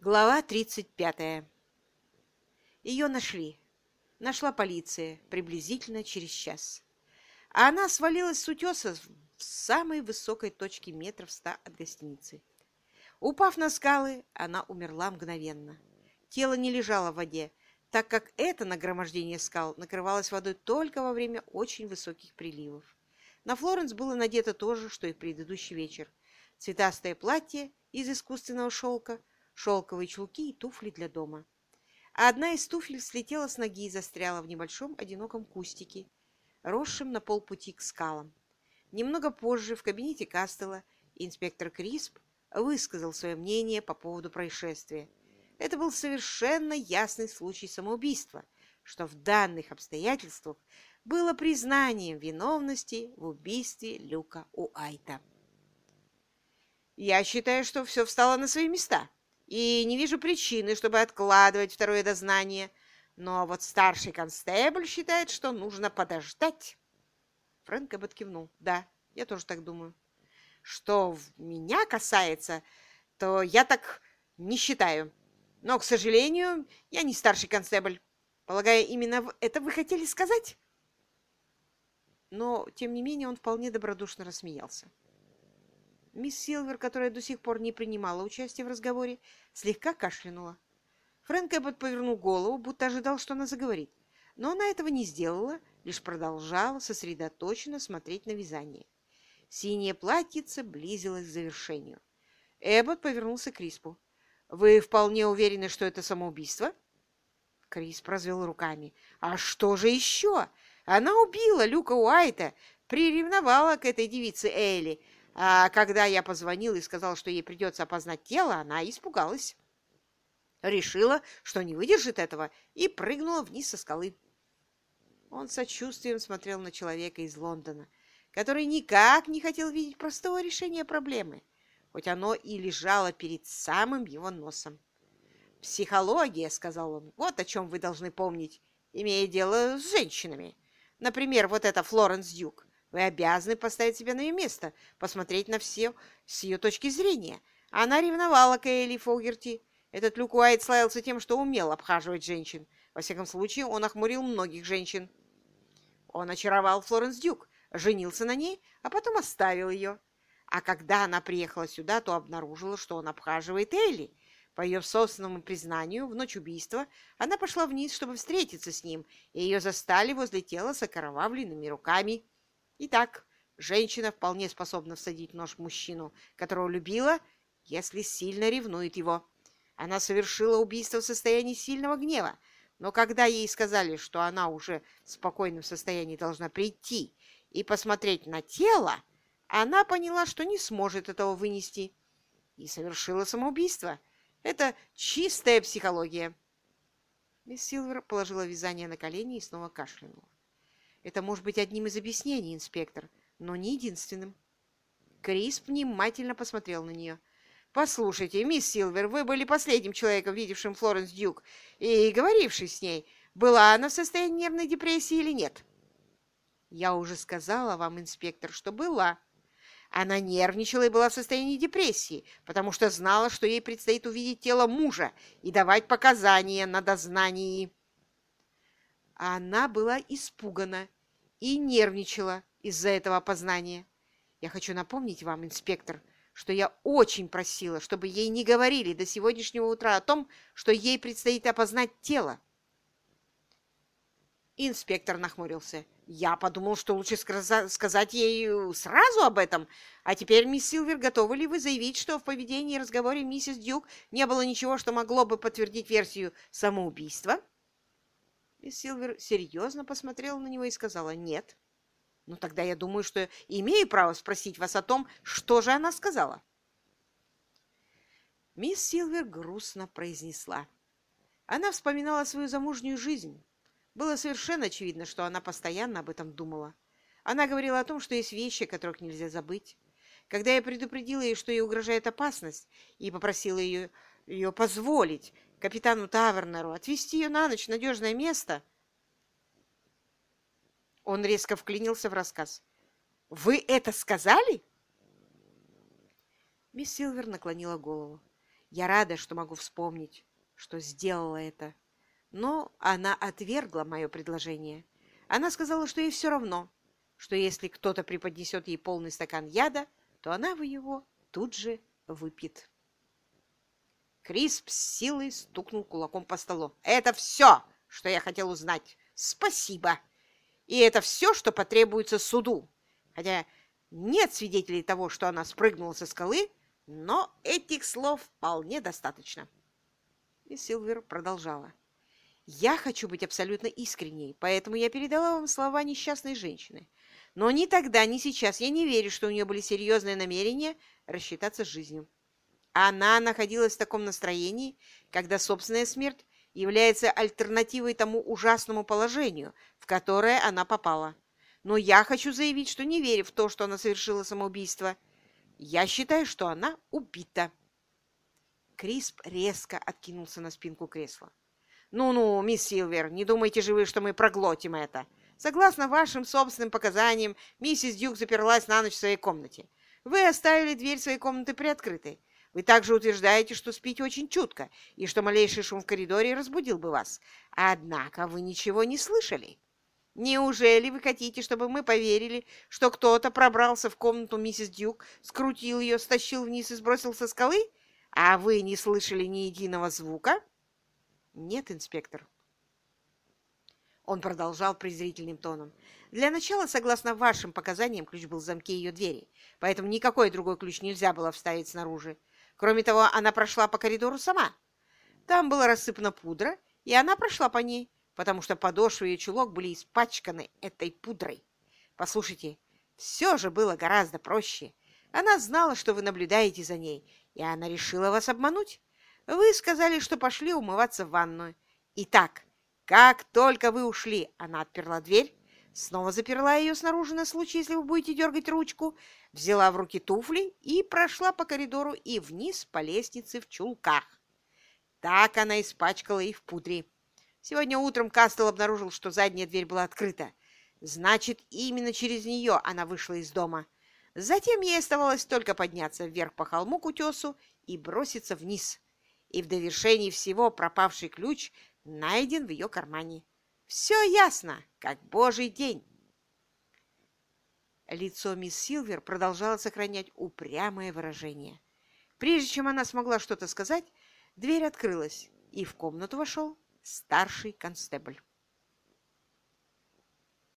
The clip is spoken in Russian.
Глава 35. Ее нашли. Нашла полиция приблизительно через час. А она свалилась с утеса в самой высокой точке метров ста от гостиницы. Упав на скалы, она умерла мгновенно. Тело не лежало в воде, так как это нагромождение скал накрывалось водой только во время очень высоких приливов. На Флоренс было надето то же, что и предыдущий вечер. Цветастое платье из искусственного шелка, шелковые чулки и туфли для дома. А одна из туфель слетела с ноги и застряла в небольшом одиноком кустике, росшем на полпути к скалам. Немного позже в кабинете Кастела инспектор Крисп высказал свое мнение по поводу происшествия. Это был совершенно ясный случай самоубийства, что в данных обстоятельствах было признанием виновности в убийстве Люка Уайта. «Я считаю, что все встало на свои места», и не вижу причины, чтобы откладывать второе дознание. Но вот старший констебль считает, что нужно подождать. Фрэнк Эббот кивнул. Да, я тоже так думаю. Что меня касается, то я так не считаю. Но, к сожалению, я не старший констебль. Полагаю, именно это вы хотели сказать? Но, тем не менее, он вполне добродушно рассмеялся. Мисс Силвер, которая до сих пор не принимала участия в разговоре, слегка кашлянула. Фрэнк Эббот повернул голову, будто ожидал, что она заговорит. Но она этого не сделала, лишь продолжала сосредоточенно смотреть на вязание. Синее платьице близилось к завершению. Эббот повернулся к Криспу. «Вы вполне уверены, что это самоубийство?» Крисп развел руками. «А что же еще? Она убила Люка Уайта, приревновала к этой девице Элли, а когда я позвонил и сказал, что ей придется опознать тело, она испугалась. Решила, что не выдержит этого, и прыгнула вниз со скалы. Он сочувствием смотрел на человека из Лондона, который никак не хотел видеть простого решения проблемы, хоть оно и лежало перед самым его носом. «Психология», — сказал он, — «вот о чем вы должны помнить, имея дело с женщинами. Например, вот эта Флоренс Дюк. Вы обязаны поставить себя на ее место, посмотреть на все с ее точки зрения. Она ревновала к Элли Фогерти. Этот Люк Уайт славился тем, что умел обхаживать женщин. Во всяком случае, он охмурил многих женщин. Он очаровал Флоренс Дюк, женился на ней, а потом оставил ее. А когда она приехала сюда, то обнаружила, что он обхаживает Элли. По ее собственному признанию, в ночь убийства она пошла вниз, чтобы встретиться с ним, и ее застали возле тела с окровавленными руками. Итак, женщина вполне способна всадить нож в мужчину, которого любила, если сильно ревнует его. Она совершила убийство в состоянии сильного гнева, но когда ей сказали, что она уже в спокойном состоянии должна прийти и посмотреть на тело, она поняла, что не сможет этого вынести, и совершила самоубийство. Это чистая психология. Мисс Силвер положила вязание на колени и снова кашлянула. Это может быть одним из объяснений, инспектор, но не единственным. Крис внимательно посмотрел на нее. «Послушайте, мисс Силвер, вы были последним человеком, видевшим Флоренс Дюк и говоривший с ней. Была она в состоянии нервной депрессии или нет?» «Я уже сказала вам, инспектор, что была. Она нервничала и была в состоянии депрессии, потому что знала, что ей предстоит увидеть тело мужа и давать показания на дознании» а она была испугана и нервничала из-за этого опознания. Я хочу напомнить вам, инспектор, что я очень просила, чтобы ей не говорили до сегодняшнего утра о том, что ей предстоит опознать тело. Инспектор нахмурился. Я подумал, что лучше сказать ей сразу об этом. А теперь, мисс Силвер, готовы ли вы заявить, что в поведении и разговоре миссис Дюк не было ничего, что могло бы подтвердить версию самоубийства? Мисс Силвер серьезно посмотрела на него и сказала «нет». «Ну, тогда я думаю, что имею право спросить вас о том, что же она сказала». Мисс Силвер грустно произнесла. Она вспоминала свою замужнюю жизнь. Было совершенно очевидно, что она постоянно об этом думала. Она говорила о том, что есть вещи, которых нельзя забыть. Когда я предупредила ее, что ей угрожает опасность, и попросила ее, ее позволить капитану Тавернеру, отвезти ее на ночь в надежное место. Он резко вклинился в рассказ. «Вы это сказали?» Мисс Силвер наклонила голову. Я рада, что могу вспомнить, что сделала это. Но она отвергла мое предложение. Она сказала, что ей все равно, что если кто-то преподнесет ей полный стакан яда, то она его тут же выпьет. Крисп с силой стукнул кулаком по столу. «Это все, что я хотел узнать. Спасибо. И это все, что потребуется суду. Хотя нет свидетелей того, что она спрыгнула со скалы, но этих слов вполне достаточно». И Силвер продолжала. «Я хочу быть абсолютно искренней, поэтому я передала вам слова несчастной женщины. Но ни тогда, ни сейчас я не верю, что у нее были серьезные намерения рассчитаться с жизнью. Она находилась в таком настроении, когда собственная смерть является альтернативой тому ужасному положению, в которое она попала. Но я хочу заявить, что не верю в то, что она совершила самоубийство. Я считаю, что она убита. Крисп резко откинулся на спинку кресла. «Ну-ну, мисс Силвер, не думайте же вы, что мы проглотим это. Согласно вашим собственным показаниям, миссис Дюк заперлась на ночь в своей комнате. Вы оставили дверь своей комнаты приоткрытой. Вы также утверждаете, что спите очень чутко, и что малейший шум в коридоре разбудил бы вас. Однако вы ничего не слышали. Неужели вы хотите, чтобы мы поверили, что кто-то пробрался в комнату миссис Дюк, скрутил ее, стащил вниз и сбросил со скалы, а вы не слышали ни единого звука? Нет, инспектор. Он продолжал презрительным тоном. Для начала, согласно вашим показаниям, ключ был в замке ее двери, поэтому никакой другой ключ нельзя было вставить снаружи. Кроме того, она прошла по коридору сама. Там была рассыпана пудра, и она прошла по ней, потому что подошвы и чулок были испачканы этой пудрой. Послушайте, все же было гораздо проще. Она знала, что вы наблюдаете за ней, и она решила вас обмануть. Вы сказали, что пошли умываться в ванную. Итак, как только вы ушли, она отперла дверь, снова заперла ее снаружи на случай, если вы будете дергать ручку, взяла в руки туфли и прошла по коридору и вниз по лестнице в чулках. Так она испачкала их в пудре. Сегодня утром Кастел обнаружил, что задняя дверь была открыта. Значит, именно через нее она вышла из дома. Затем ей оставалось только подняться вверх по холму к утесу и броситься вниз. И в довершении всего пропавший ключ найден в ее кармане. Все ясно, как божий день. Лицо мисс Силвер продолжало сохранять упрямое выражение. Прежде чем она смогла что-то сказать, дверь открылась, и в комнату вошел старший констебль.